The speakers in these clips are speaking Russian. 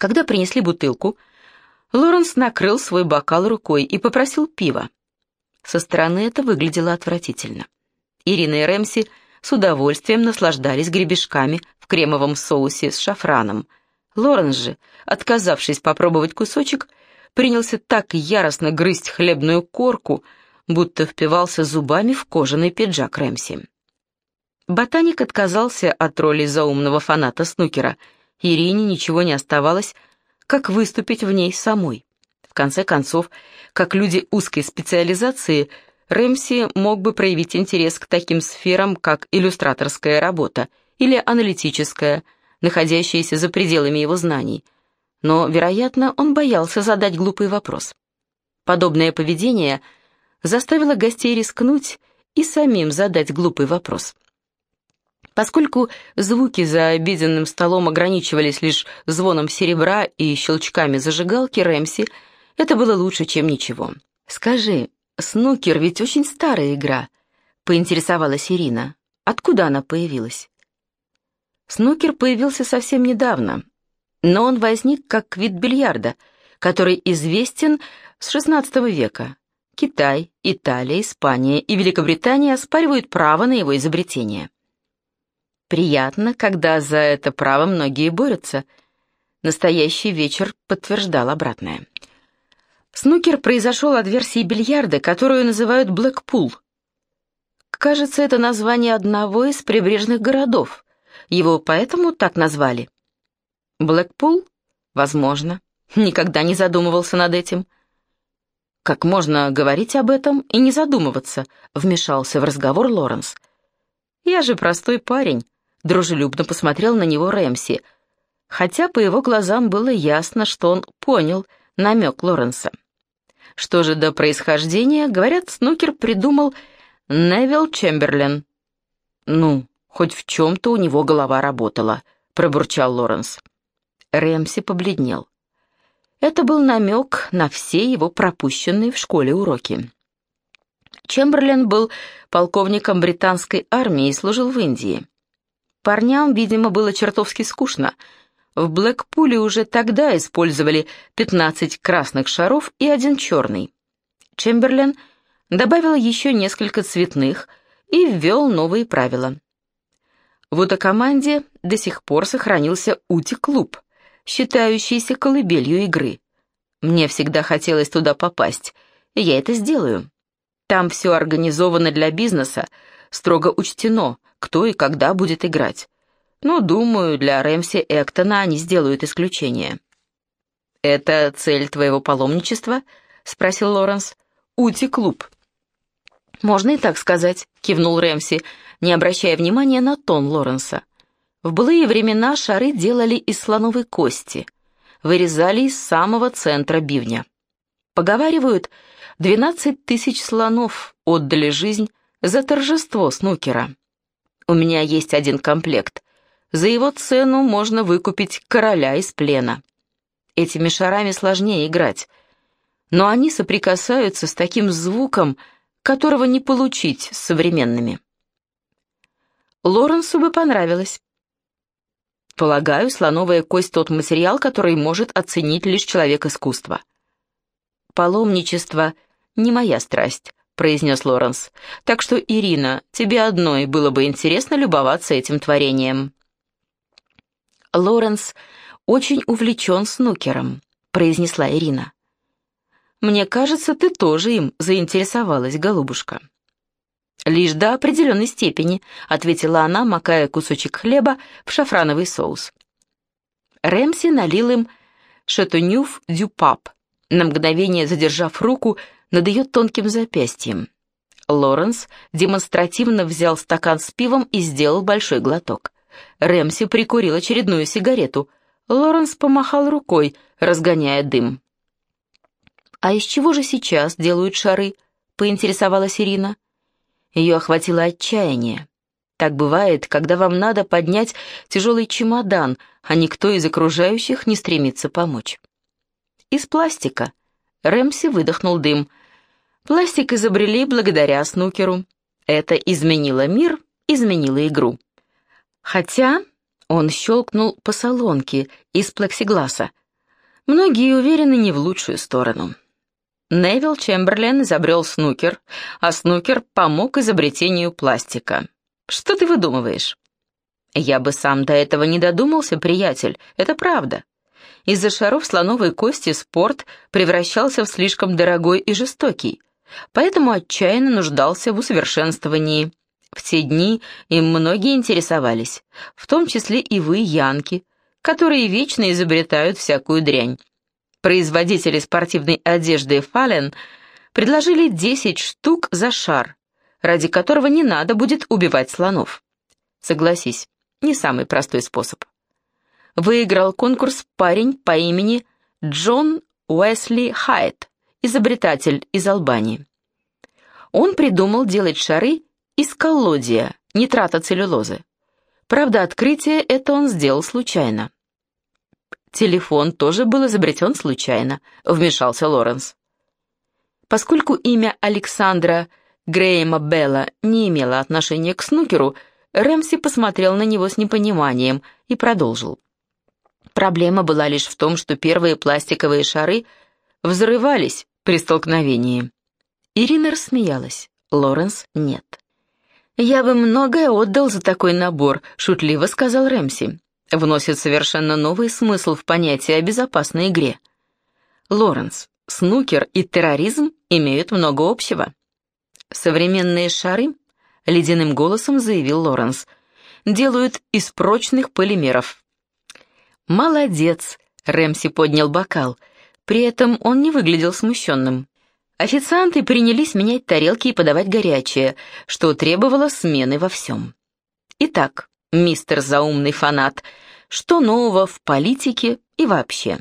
Когда принесли бутылку, Лоренс накрыл свой бокал рукой и попросил пива. Со стороны это выглядело отвратительно. Ирина и Рэмси с удовольствием наслаждались гребешками в кремовом соусе с шафраном. Лоренс же, отказавшись попробовать кусочек, принялся так яростно грызть хлебную корку, будто впивался зубами в кожаный пиджак Рэмси. Ботаник отказался от роли заумного фаната снукера. Ирине ничего не оставалось, как выступить в ней самой. В конце концов, как люди узкой специализации, Рэмси мог бы проявить интерес к таким сферам, как иллюстраторская работа или аналитическая, находящаяся за пределами его знаний. Но, вероятно, он боялся задать глупый вопрос. Подобное поведение заставило гостей рискнуть и самим задать глупый вопрос. Поскольку звуки за обеденным столом ограничивались лишь звоном серебра и щелчками зажигалки Рэмси, это было лучше, чем ничего. «Скажи, снукер ведь очень старая игра», — поинтересовалась Ирина. «Откуда она появилась?» Снукер появился совсем недавно, но он возник как вид бильярда, который известен с XVI века. Китай, Италия, Испания и Великобритания оспаривают право на его изобретение. Приятно, когда за это право многие борются. Настоящий вечер подтверждал обратное. Снукер произошел от версии бильярда, которую называют «блэкпул». Кажется, это название одного из прибрежных городов. Его поэтому так назвали. Блэкпул? Возможно. Никогда не задумывался над этим. Как можно говорить об этом и не задумываться, вмешался в разговор Лоренс. Я же простой парень, Дружелюбно посмотрел на него Рэмси, хотя по его глазам было ясно, что он понял намек Лоренса. Что же до происхождения, говорят, Снукер придумал Невил Чемберлен. «Ну, хоть в чем-то у него голова работала», — пробурчал Лоренс. Рэмси побледнел. Это был намек на все его пропущенные в школе уроки. Чемберлен был полковником британской армии и служил в Индии. Парням, видимо, было чертовски скучно. В Блэкпуле уже тогда использовали 15 красных шаров и один черный. Чемберлен добавил еще несколько цветных и ввел новые правила. В Утокоманде до сих пор сохранился Ути-клуб, считающийся колыбелью игры. Мне всегда хотелось туда попасть, и я это сделаю. Там все организовано для бизнеса, строго учтено — кто и когда будет играть. Но, думаю, для Рэмси Эктона они сделают исключение. «Это цель твоего паломничества?» — спросил Лоренс. «Ути-клуб». «Можно и так сказать», — кивнул Рэмси, не обращая внимания на тон Лоренса. В былые времена шары делали из слоновой кости, вырезали из самого центра бивня. Поговаривают, двенадцать тысяч слонов отдали жизнь за торжество снукера. У меня есть один комплект. За его цену можно выкупить короля из плена. Этими шарами сложнее играть. Но они соприкасаются с таким звуком, которого не получить с современными. Лоренсу бы понравилось. Полагаю, слоновая кость тот материал, который может оценить лишь человек искусства. Паломничество — не моя страсть произнес Лоренс. «Так что, Ирина, тебе одной было бы интересно любоваться этим творением». «Лоренс очень увлечен снукером», — произнесла Ирина. «Мне кажется, ты тоже им заинтересовалась, голубушка». «Лишь до определенной степени», — ответила она, макая кусочек хлеба в шафрановый соус. Рэмси налил им шатунюф дю пап, на мгновение задержав руку над ее тонким запястьем. Лоренс демонстративно взял стакан с пивом и сделал большой глоток. Рэмси прикурил очередную сигарету. Лоренс помахал рукой, разгоняя дым. «А из чего же сейчас делают шары?» — поинтересовалась Ирина. Ее охватило отчаяние. Так бывает, когда вам надо поднять тяжелый чемодан, а никто из окружающих не стремится помочь. «Из пластика». Рэмси выдохнул дым — Пластик изобрели благодаря снукеру. Это изменило мир, изменило игру. Хотя он щелкнул по солонке из плексигласа. Многие уверены не в лучшую сторону. Невил Чемберлен изобрел снукер, а снукер помог изобретению пластика. Что ты выдумываешь? Я бы сам до этого не додумался, приятель, это правда. Из-за шаров слоновой кости спорт превращался в слишком дорогой и жестокий, поэтому отчаянно нуждался в усовершенствовании. В те дни им многие интересовались, в том числе и вы, янки, которые вечно изобретают всякую дрянь. Производители спортивной одежды Фален предложили 10 штук за шар, ради которого не надо будет убивать слонов. Согласись, не самый простой способ. Выиграл конкурс парень по имени Джон Уэсли Хайт, изобретатель из Албании. Он придумал делать шары из коллодия, нитрата целлюлозы. Правда, открытие это он сделал случайно. Телефон тоже был изобретен случайно, вмешался Лоренс. Поскольку имя Александра Грейма Белла не имело отношения к снукеру, Рэмси посмотрел на него с непониманием и продолжил. Проблема была лишь в том, что первые пластиковые шары взрывались при столкновении. Ирина рассмеялась, Лоренс нет. «Я бы многое отдал за такой набор», — шутливо сказал Рэмси. Вносит совершенно новый смысл в понятие о безопасной игре. Лоренс, снукер и терроризм имеют много общего. Современные шары, ледяным голосом заявил Лоренс, делают из прочных полимеров. Молодец, Рэмси поднял бокал. При этом он не выглядел смущенным. Официанты принялись менять тарелки и подавать горячее, что требовало смены во всем. Итак, мистер заумный фанат, что нового в политике и вообще?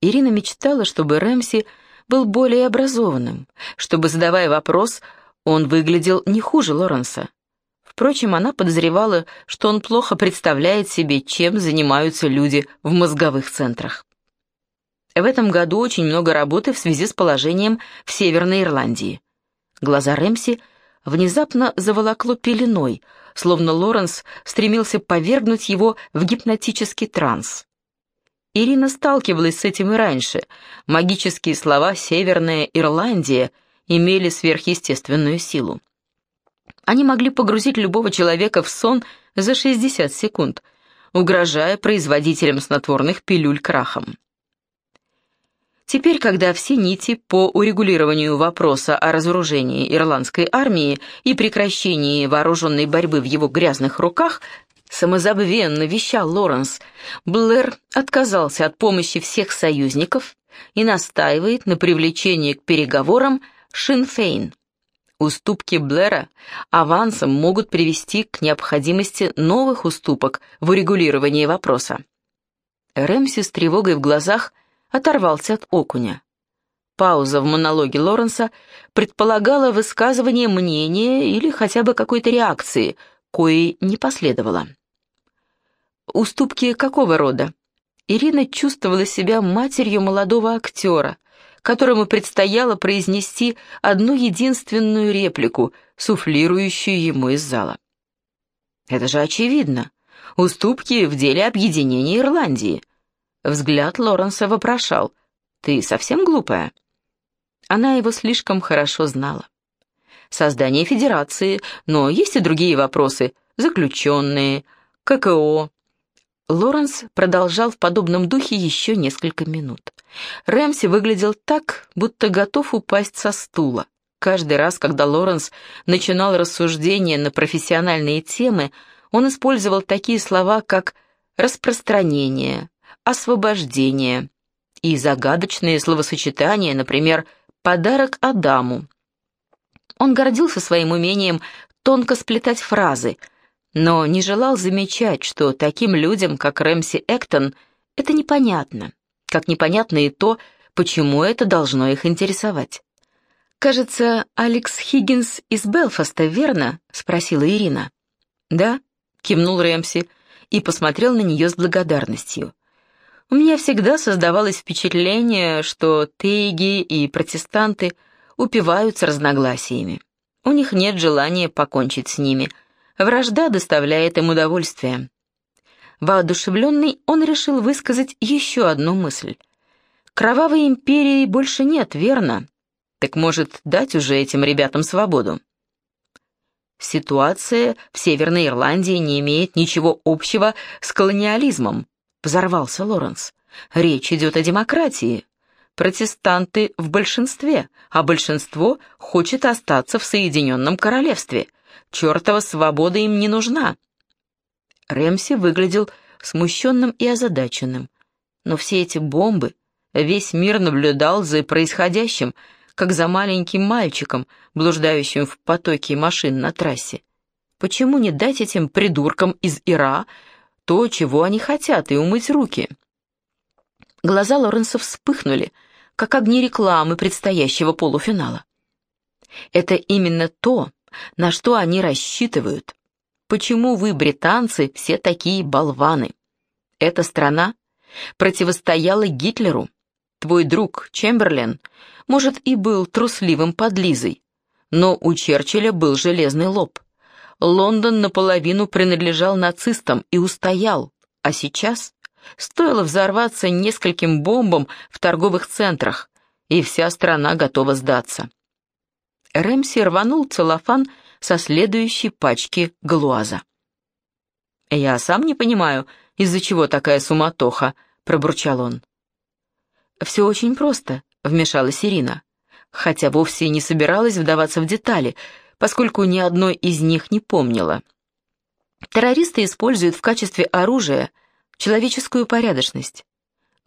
Ирина мечтала, чтобы Рэмси был более образованным, чтобы, задавая вопрос, он выглядел не хуже Лоренса. Впрочем, она подозревала, что он плохо представляет себе, чем занимаются люди в мозговых центрах. В этом году очень много работы в связи с положением в Северной Ирландии. Глаза Рэмси внезапно заволокло пеленой, словно Лоренс стремился повергнуть его в гипнотический транс. Ирина сталкивалась с этим и раньше. Магические слова «Северная Ирландия» имели сверхъестественную силу. Они могли погрузить любого человека в сон за 60 секунд, угрожая производителям снотворных пилюль крахом. Теперь, когда все нити по урегулированию вопроса о разоружении ирландской армии и прекращении вооруженной борьбы в его грязных руках, самозабвенно вещал Лоренс, Блэр отказался от помощи всех союзников и настаивает на привлечении к переговорам Шинфейн. Уступки Блэра авансом могут привести к необходимости новых уступок в урегулировании вопроса. Рэмси с тревогой в глазах – оторвался от окуня. Пауза в монологе Лоренса предполагала высказывание мнения или хотя бы какой-то реакции, коей не последовало. Уступки какого рода? Ирина чувствовала себя матерью молодого актера, которому предстояло произнести одну единственную реплику, суфлирующую ему из зала. Это же очевидно. Уступки в деле объединения Ирландии – Взгляд Лоренса вопрошал. «Ты совсем глупая?» Она его слишком хорошо знала. Создание федерации, но есть и другие вопросы. Заключенные, ККО. Лоренс продолжал в подобном духе еще несколько минут. Рэмси выглядел так, будто готов упасть со стула. Каждый раз, когда Лоренс начинал рассуждения на профессиональные темы, он использовал такие слова, как «распространение», освобождение и загадочные словосочетания, например, «подарок Адаму». Он гордился своим умением тонко сплетать фразы, но не желал замечать, что таким людям, как Рэмси Эктон, это непонятно, как непонятно и то, почему это должно их интересовать. «Кажется, Алекс Хиггинс из Белфаста, верно?» — спросила Ирина. «Да», — кивнул Рэмси и посмотрел на нее с благодарностью. У меня всегда создавалось впечатление, что тейги и протестанты упиваются разногласиями. У них нет желания покончить с ними. Вражда доставляет им удовольствие. Воодушевленный, он решил высказать еще одну мысль. Кровавой империи больше нет, верно? Так может, дать уже этим ребятам свободу? Ситуация в Северной Ирландии не имеет ничего общего с колониализмом, взорвался Лоренс. Речь идет о демократии. Протестанты в большинстве, а большинство хочет остаться в Соединенном Королевстве. Чертова свобода им не нужна. Рэмси выглядел смущенным и озадаченным. Но все эти бомбы, весь мир наблюдал за происходящим, как за маленьким мальчиком, блуждающим в потоке машин на трассе. Почему не дать этим придуркам из Ира то, чего они хотят, и умыть руки? Глаза Лоренса вспыхнули, как огни рекламы предстоящего полуфинала. Это именно то, на что они рассчитывают. Почему вы, британцы, все такие болваны? Эта страна противостояла Гитлеру. Твой друг Чемберлен, может, и был трусливым подлизой, но у Черчилля был железный лоб. Лондон наполовину принадлежал нацистам и устоял, а сейчас стоило взорваться нескольким бомбам в торговых центрах, и вся страна готова сдаться. Рэмси рванул целлофан со следующей пачки галуаза. «Я сам не понимаю, из-за чего такая суматоха», — пробурчал он. «Все очень просто», — вмешалась Ирина, хотя вовсе не собиралась вдаваться в детали, поскольку ни одной из них не помнила. Террористы используют в качестве оружия человеческую порядочность.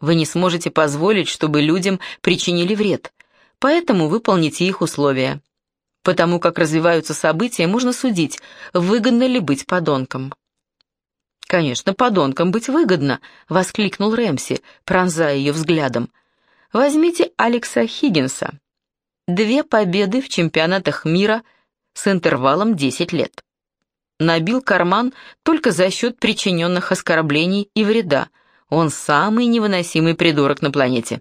Вы не сможете позволить, чтобы людям причинили вред, поэтому выполните их условия. Потому как развиваются события, можно судить, выгодно ли быть подонком. «Конечно, подонком быть выгодно», — воскликнул Рэмси, пронзая ее взглядом. «Возьмите Алекса Хиггинса. Две победы в чемпионатах мира с интервалом 10 лет. Набил карман только за счет причиненных оскорблений и вреда. Он самый невыносимый придурок на планете.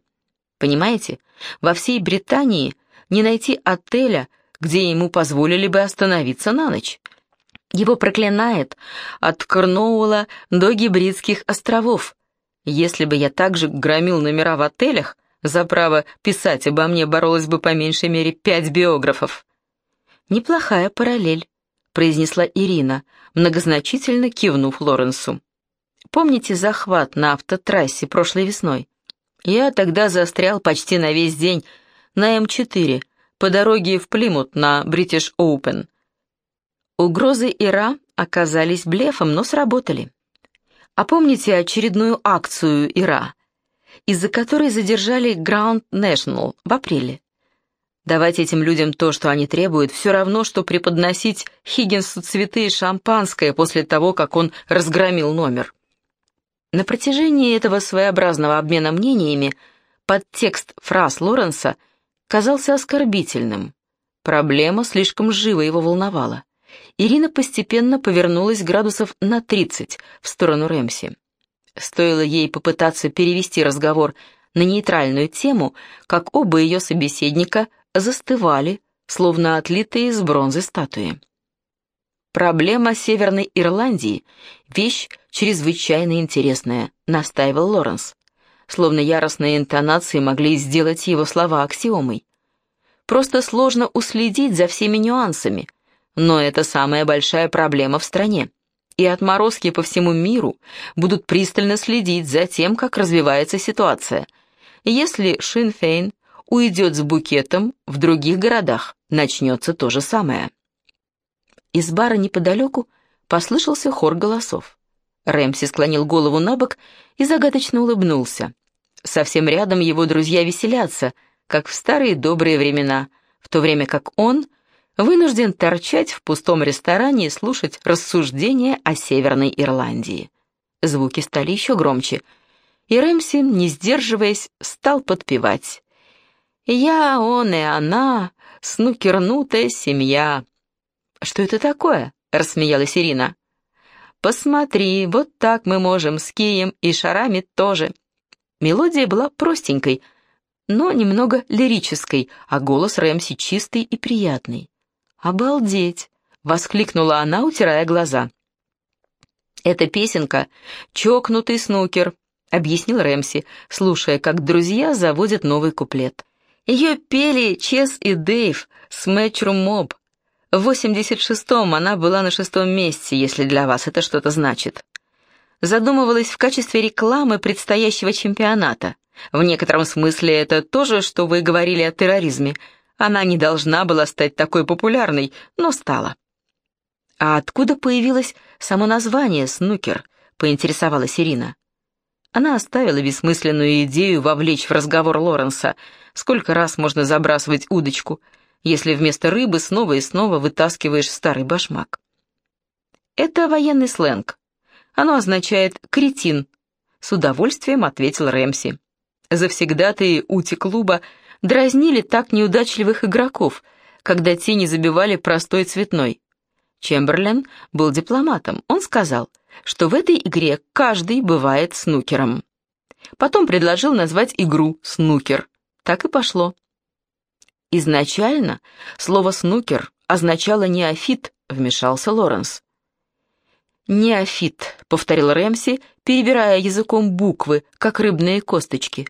Понимаете, во всей Британии не найти отеля, где ему позволили бы остановиться на ночь. Его проклинает от Корноуэлла до Гибридских островов. Если бы я также громил номера в отелях, за право писать обо мне боролось бы по меньшей мере пять биографов. «Неплохая параллель», — произнесла Ирина, многозначительно кивнув Лоренсу. «Помните захват на автотрассе прошлой весной? Я тогда застрял почти на весь день на М4, по дороге в Плимут на Бритиш Оупен. Угрозы Ира оказались блефом, но сработали. А помните очередную акцию Ира, из-за которой задержали Ground National в апреле? Давать этим людям то, что они требуют, все равно, что преподносить Хиггинсу цветы и шампанское после того, как он разгромил номер. На протяжении этого своеобразного обмена мнениями подтекст фраз Лоренса – казался оскорбительным. Проблема слишком живо его волновала. Ирина постепенно повернулась градусов на 30 в сторону Рэмси. Стоило ей попытаться перевести разговор на нейтральную тему, как оба ее собеседника застывали, словно отлитые из бронзы статуи. «Проблема Северной Ирландии — вещь чрезвычайно интересная», — настаивал Лоренс словно яростные интонации могли сделать его слова аксиомой. Просто сложно уследить за всеми нюансами, но это самая большая проблема в стране. И отморозки по всему миру будут пристально следить за тем, как развивается ситуация. Если Шинфейн уйдет с букетом, в других городах начнется то же самое. Из бара неподалеку послышался хор голосов. Рэмси склонил голову на бок и загадочно улыбнулся. Совсем рядом его друзья веселятся, как в старые добрые времена, в то время как он вынужден торчать в пустом ресторане и слушать рассуждения о Северной Ирландии. Звуки стали еще громче, и Рэмси, не сдерживаясь, стал подпевать. «Я, он и она, снукернутая семья». «Что это такое?» — рассмеялась Ирина. «Посмотри, вот так мы можем с кием и шарами тоже». Мелодия была простенькой, но немного лирической, а голос Рэмси чистый и приятный. «Обалдеть!» — воскликнула она, утирая глаза. «Эта песенка — чокнутый снукер, — объяснил Рэмси, слушая, как друзья заводят новый куплет. Ее пели Чес и Дэйв с Мэтчрум Моб. В 86-м она была на шестом месте, если для вас это что-то значит. Задумывалась в качестве рекламы предстоящего чемпионата. В некотором смысле это то же, что вы говорили о терроризме. Она не должна была стать такой популярной, но стала. «А откуда появилось само название «Снукер»?» — поинтересовалась Ирина. Она оставила бессмысленную идею вовлечь в разговор Лоренса. Сколько раз можно забрасывать удочку, если вместо рыбы снова и снова вытаскиваешь старый башмак? Это военный сленг. Оно означает «кретин», — с удовольствием ответил Рэмси. Завсегдатые ути-клуба дразнили так неудачливых игроков, когда те не забивали простой цветной. Чемберлен был дипломатом. Он сказал, что в этой игре каждый бывает снукером. Потом предложил назвать игру «снукер». Так и пошло. Изначально слово «снукер» означало «неофит», вмешался Лоренс. «Неофит», — повторил Рэмси, перебирая языком буквы, как рыбные косточки.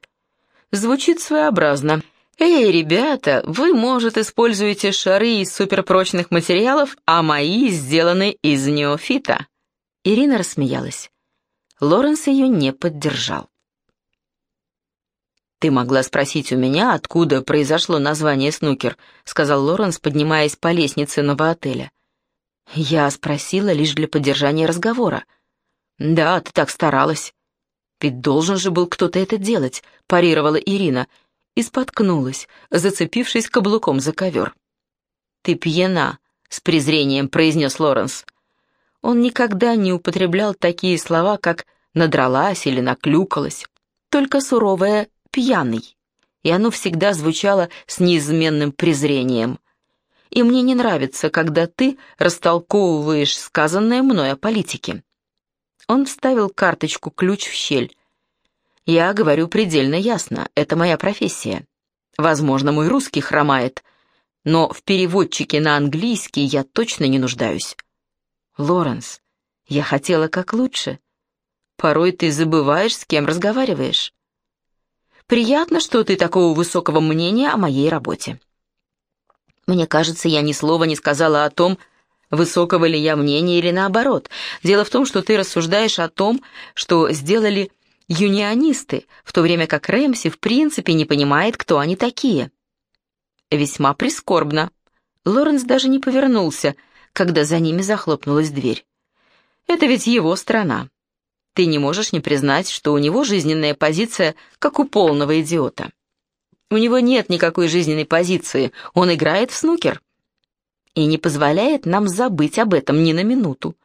Звучит своеобразно. «Эй, ребята, вы, может, используете шары из суперпрочных материалов, а мои сделаны из неофита». Ирина рассмеялась. Лоренс ее не поддержал. «Ты могла спросить у меня, откуда произошло название «Снукер», — сказал Лоренс, поднимаясь по лестнице нового отеля. Я спросила лишь для поддержания разговора. «Да, ты так старалась». «Ведь должен же был кто-то это делать», — парировала Ирина, и споткнулась, зацепившись каблуком за ковер. «Ты пьяна», — с презрением произнес Лоренс. Он никогда не употреблял такие слова, как «надралась» или «наклюкалась», только суровое «пьяный», и оно всегда звучало с неизменным презрением. И мне не нравится, когда ты растолковываешь сказанное мной о политике. Он вставил карточку-ключ в щель. Я говорю предельно ясно, это моя профессия. Возможно, мой русский хромает, но в переводчике на английский я точно не нуждаюсь. Лоренс, я хотела как лучше. Порой ты забываешь, с кем разговариваешь. Приятно, что ты такого высокого мнения о моей работе. Мне кажется, я ни слова не сказала о том, высокого ли я мнения или наоборот. Дело в том, что ты рассуждаешь о том, что сделали юнионисты, в то время как Рэмси в принципе не понимает, кто они такие. Весьма прискорбно. Лоренс даже не повернулся, когда за ними захлопнулась дверь. Это ведь его страна. Ты не можешь не признать, что у него жизненная позиция, как у полного идиота. У него нет никакой жизненной позиции, он играет в снукер. И не позволяет нам забыть об этом ни на минуту.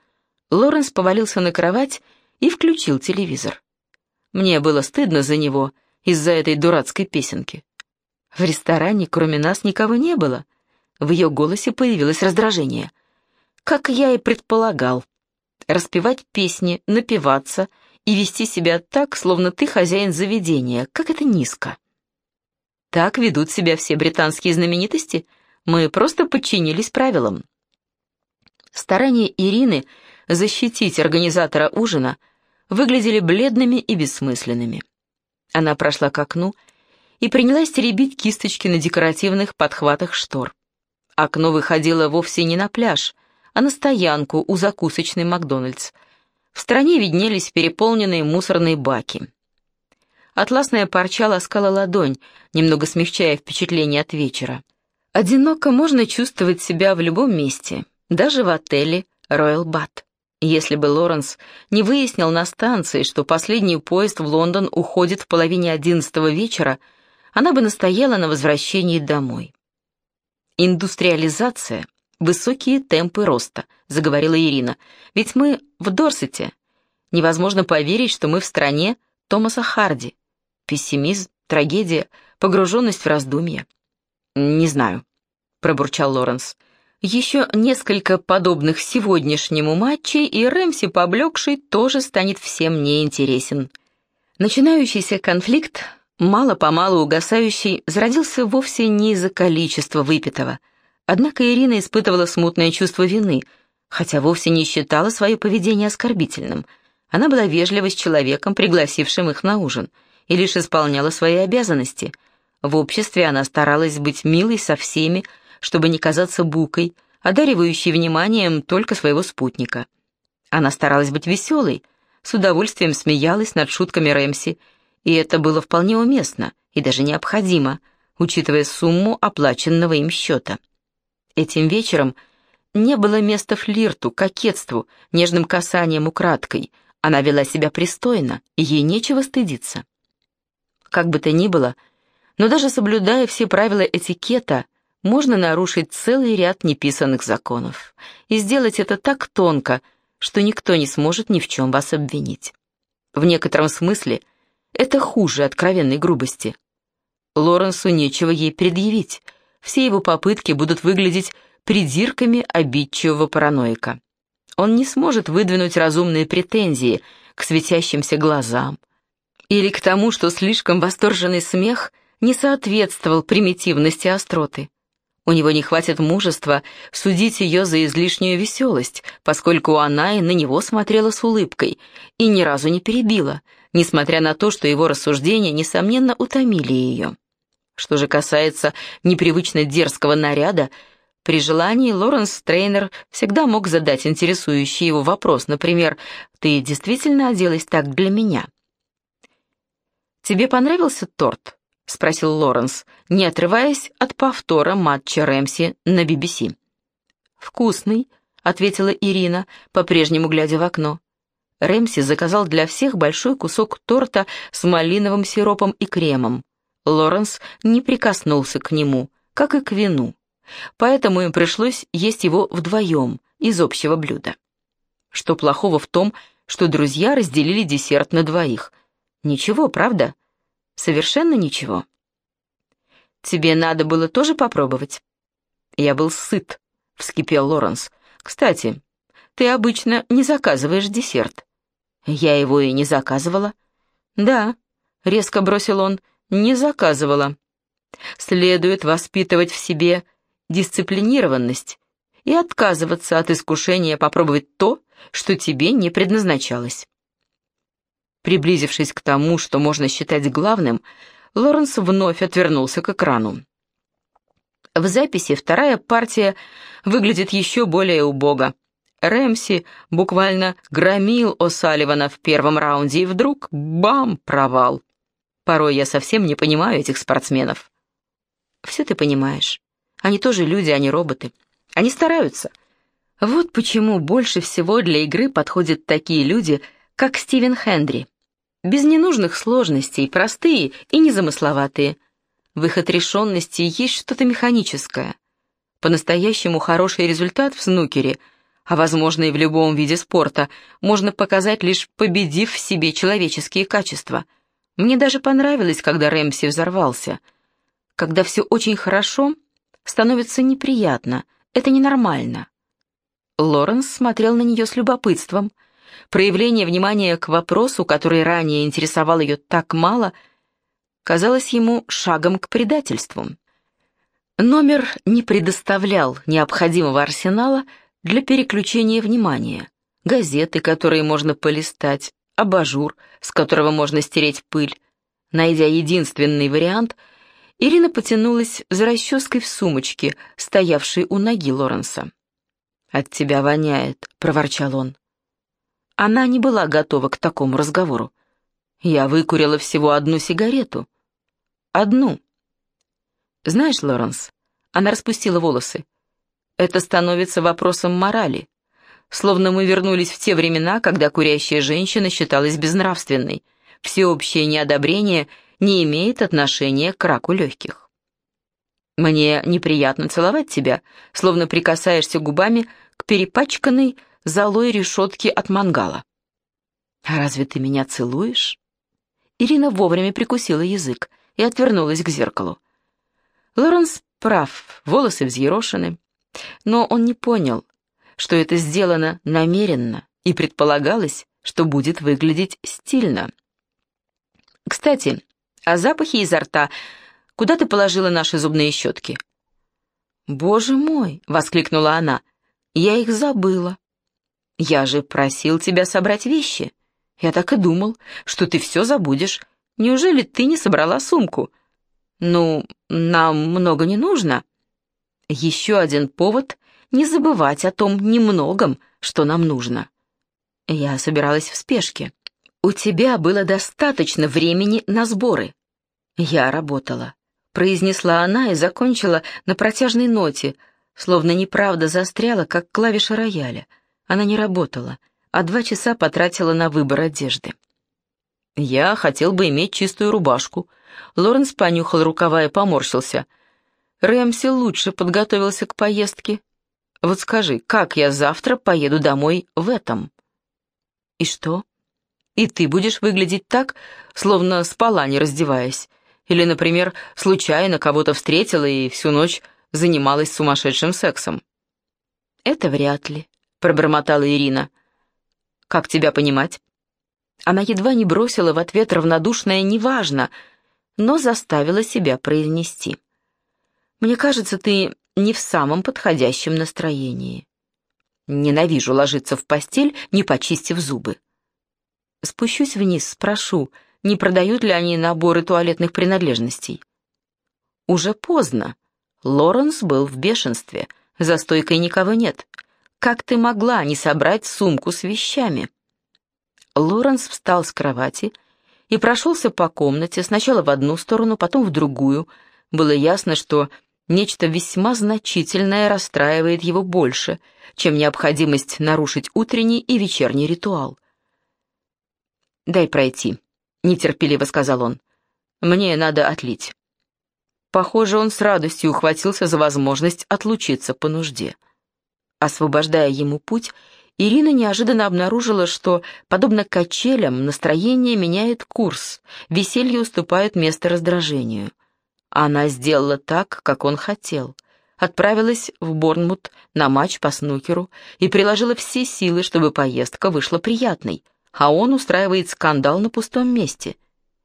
Лоренс повалился на кровать и включил телевизор. Мне было стыдно за него из-за этой дурацкой песенки. В ресторане кроме нас никого не было. В ее голосе появилось раздражение. Как я и предполагал. Распевать песни, напиваться и вести себя так, словно ты хозяин заведения, как это низко. Так ведут себя все британские знаменитости. Мы просто подчинились правилам. Старания Ирины защитить организатора ужина выглядели бледными и бессмысленными. Она прошла к окну и принялась теребить кисточки на декоративных подхватах штор. Окно выходило вовсе не на пляж, а на стоянку у закусочной «Макдональдс». В стороне виднелись переполненные мусорные баки. Атласная парча ласкала ладонь, немного смягчая впечатление от вечера. Одиноко можно чувствовать себя в любом месте, даже в отеле Royal Bat. Если бы Лоренс не выяснил на станции, что последний поезд в Лондон уходит в половине одиннадцатого вечера, она бы настояла на возвращении домой. «Индустриализация, высокие темпы роста», — заговорила Ирина. «Ведь мы в Дорсете. Невозможно поверить, что мы в стране Томаса Харди. Пессимизм, трагедия, погруженность в раздумья. «Не знаю», — пробурчал Лоренс. «Еще несколько подобных сегодняшнему матчей, и Рэмси, поблекший, тоже станет всем неинтересен». Начинающийся конфликт, мало-помалу угасающий, зародился вовсе не из-за количества выпитого. Однако Ирина испытывала смутное чувство вины, хотя вовсе не считала свое поведение оскорбительным — Она была вежлива с человеком, пригласившим их на ужин, и лишь исполняла свои обязанности. В обществе она старалась быть милой со всеми, чтобы не казаться букой, одаривающей вниманием только своего спутника. Она старалась быть веселой, с удовольствием смеялась над шутками Рэмси, и это было вполне уместно и даже необходимо, учитывая сумму оплаченного им счета. Этим вечером не было места флирту, кокетству, нежным касаниям украдкой. Она вела себя пристойно, и ей нечего стыдиться. Как бы то ни было, но даже соблюдая все правила этикета, можно нарушить целый ряд неписанных законов и сделать это так тонко, что никто не сможет ни в чем вас обвинить. В некотором смысле это хуже откровенной грубости. Лоренсу нечего ей предъявить, все его попытки будут выглядеть придирками обидчивого параноика. Он не сможет выдвинуть разумные претензии к светящимся глазам или к тому, что слишком восторженный смех не соответствовал примитивности остроты. У него не хватит мужества судить ее за излишнюю веселость, поскольку она и на него смотрела с улыбкой и ни разу не перебила, несмотря на то, что его рассуждения, несомненно, утомили ее. Что же касается непривычно дерзкого наряда, при желании Лоренс Трейнер всегда мог задать интересующий его вопрос, например, «Ты действительно оделась так для меня?» «Тебе понравился торт?» — спросил Лоренс, не отрываясь от повтора матча Рэмси на BBC. «Вкусный», — ответила Ирина, по-прежнему глядя в окно. Рэмси заказал для всех большой кусок торта с малиновым сиропом и кремом. Лоренс не прикоснулся к нему, как и к вину, поэтому им пришлось есть его вдвоем из общего блюда. Что плохого в том, что друзья разделили десерт на двоих? Ничего, правда? Совершенно ничего. Тебе надо было тоже попробовать? Я был сыт, вскипел Лоренс. Кстати, ты обычно не заказываешь десерт. Я его и не заказывала. Да, резко бросил он, не заказывала. Следует воспитывать в себе дисциплинированность и отказываться от искушения попробовать то, что тебе не предназначалось. Приблизившись к тому, что можно считать главным, Лоренс вновь отвернулся к экрану. В записи вторая партия выглядит еще более убого. Рэмси буквально громил О'Салливана в первом раунде, и вдруг — бам! — провал. Порой я совсем не понимаю этих спортсменов. Все ты понимаешь. Они тоже люди, а не роботы. Они стараются. Вот почему больше всего для игры подходят такие люди, как Стивен Хендри. Без ненужных сложностей, простые и незамысловатые. В их отрешенности есть что-то механическое. По-настоящему хороший результат в снукере, а возможно и в любом виде спорта, можно показать лишь победив в себе человеческие качества. Мне даже понравилось, когда Рэмси взорвался. Когда все очень хорошо, становится неприятно, это ненормально. Лоренс смотрел на нее с любопытством – Проявление внимания к вопросу, который ранее интересовал ее так мало, казалось ему шагом к предательству. Номер не предоставлял необходимого арсенала для переключения внимания. Газеты, которые можно полистать, абажур, с которого можно стереть пыль. Найдя единственный вариант, Ирина потянулась за расческой в сумочке, стоявшей у ноги Лоренса. «От тебя воняет», — проворчал он. Она не была готова к такому разговору. Я выкурила всего одну сигарету. Одну. Знаешь, Лоренс, она распустила волосы. Это становится вопросом морали. Словно мы вернулись в те времена, когда курящая женщина считалась безнравственной. Всеобщее неодобрение не имеет отношения к раку легких. Мне неприятно целовать тебя, словно прикасаешься губами к перепачканной золой решетки от мангала. «А разве ты меня целуешь?» Ирина вовремя прикусила язык и отвернулась к зеркалу. Лоренс прав, волосы взъерошены, но он не понял, что это сделано намеренно и предполагалось, что будет выглядеть стильно. «Кстати, о запахе изо рта. Куда ты положила наши зубные щетки?» «Боже мой!» — воскликнула она. «Я их забыла». «Я же просил тебя собрать вещи». Я так и думал, что ты все забудешь. Неужели ты не собрала сумку? Ну, нам много не нужно. Еще один повод не забывать о том немногом, что нам нужно. Я собиралась в спешке. У тебя было достаточно времени на сборы. Я работала. Произнесла она и закончила на протяжной ноте, словно неправда застряла, как клавиша рояля. Она не работала, а два часа потратила на выбор одежды. «Я хотел бы иметь чистую рубашку». Лоренс понюхал рукава и поморщился. «Рэмси лучше подготовился к поездке. Вот скажи, как я завтра поеду домой в этом?» «И что?» «И ты будешь выглядеть так, словно спала, не раздеваясь. Или, например, случайно кого-то встретила и всю ночь занималась сумасшедшим сексом». «Это вряд ли», — пробормотала Ирина. «Как тебя понимать?» Она едва не бросила в ответ равнодушное «неважно», но заставила себя произнести. «Мне кажется, ты не в самом подходящем настроении. Ненавижу ложиться в постель, не почистив зубы. Спущусь вниз, спрошу, не продают ли они наборы туалетных принадлежностей. Уже поздно. Лоренс был в бешенстве. За стойкой никого нет. Как ты могла не собрать сумку с вещами? Лоренс встал с кровати и прошелся по комнате, сначала в одну сторону, потом в другую. Было ясно, что нечто весьма значительное расстраивает его больше, чем необходимость нарушить утренний и вечерний ритуал. «Дай пройти», — нетерпеливо сказал он. «Мне надо отлить». Похоже, он с радостью ухватился за возможность отлучиться по нужде. Освобождая ему путь, Ирина неожиданно обнаружила, что, подобно качелям, настроение меняет курс, веселье уступает место раздражению. Она сделала так, как он хотел. Отправилась в Борнмут на матч по снукеру и приложила все силы, чтобы поездка вышла приятной, а он устраивает скандал на пустом месте.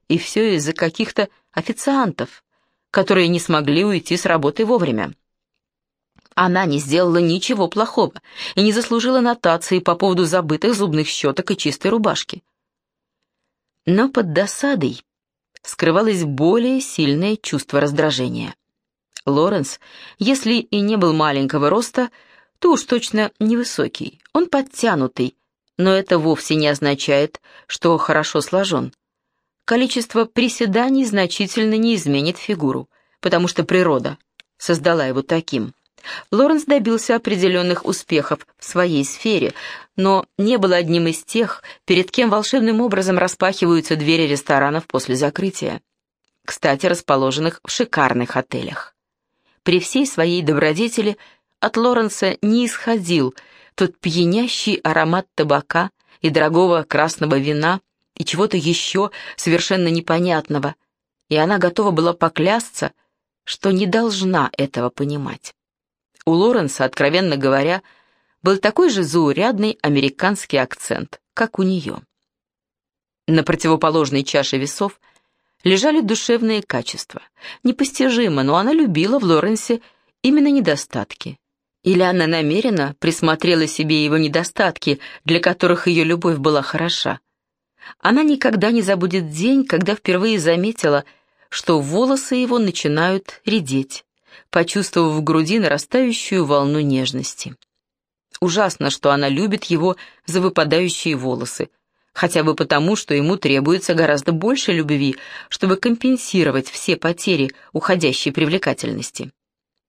И все из-за каких-то официантов, которые не смогли уйти с работы вовремя. Она не сделала ничего плохого и не заслужила нотации по поводу забытых зубных щеток и чистой рубашки. Но под досадой скрывалось более сильное чувство раздражения. Лоренс, если и не был маленького роста, то уж точно невысокий. Он подтянутый, но это вовсе не означает, что хорошо сложен. Количество приседаний значительно не изменит фигуру, потому что природа создала его таким. Лоренс добился определенных успехов в своей сфере, но не был одним из тех, перед кем волшебным образом распахиваются двери ресторанов после закрытия. Кстати, расположенных в шикарных отелях. При всей своей добродетели от Лоренса не исходил тот пьянящий аромат табака и дорогого красного вина и чего-то еще совершенно непонятного, и она готова была поклясться, что не должна этого понимать. У Лоренса, откровенно говоря, был такой же заурядный американский акцент, как у нее. На противоположной чаше весов лежали душевные качества. Непостижимо, но она любила в Лоренсе именно недостатки. Или она намеренно присмотрела себе его недостатки, для которых ее любовь была хороша. Она никогда не забудет день, когда впервые заметила, что волосы его начинают редеть, почувствовав в груди нарастающую волну нежности. Ужасно, что она любит его за выпадающие волосы, хотя бы потому, что ему требуется гораздо больше любви, чтобы компенсировать все потери уходящей привлекательности.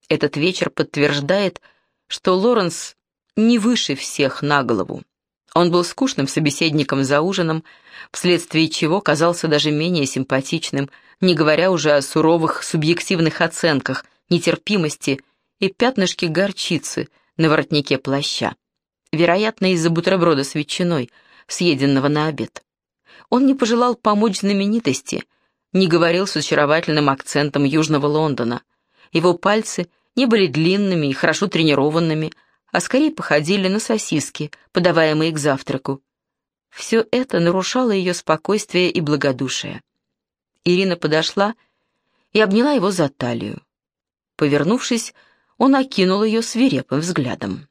Этот вечер подтверждает, что Лоренс не выше всех на голову. Он был скучным собеседником за ужином, вследствие чего казался даже менее симпатичным, не говоря уже о суровых субъективных оценках, нетерпимости и пятнышки горчицы на воротнике плаща. Вероятно, из-за бутерброда с ветчиной, съеденного на обед. Он не пожелал помочь знаменитости, не говорил с очаровательным акцентом Южного Лондона. Его пальцы не были длинными и хорошо тренированными, а скорее походили на сосиски, подаваемые к завтраку. Все это нарушало ее спокойствие и благодушие. Ирина подошла и обняла его за талию. Повернувшись, он окинул ее свирепым взглядом.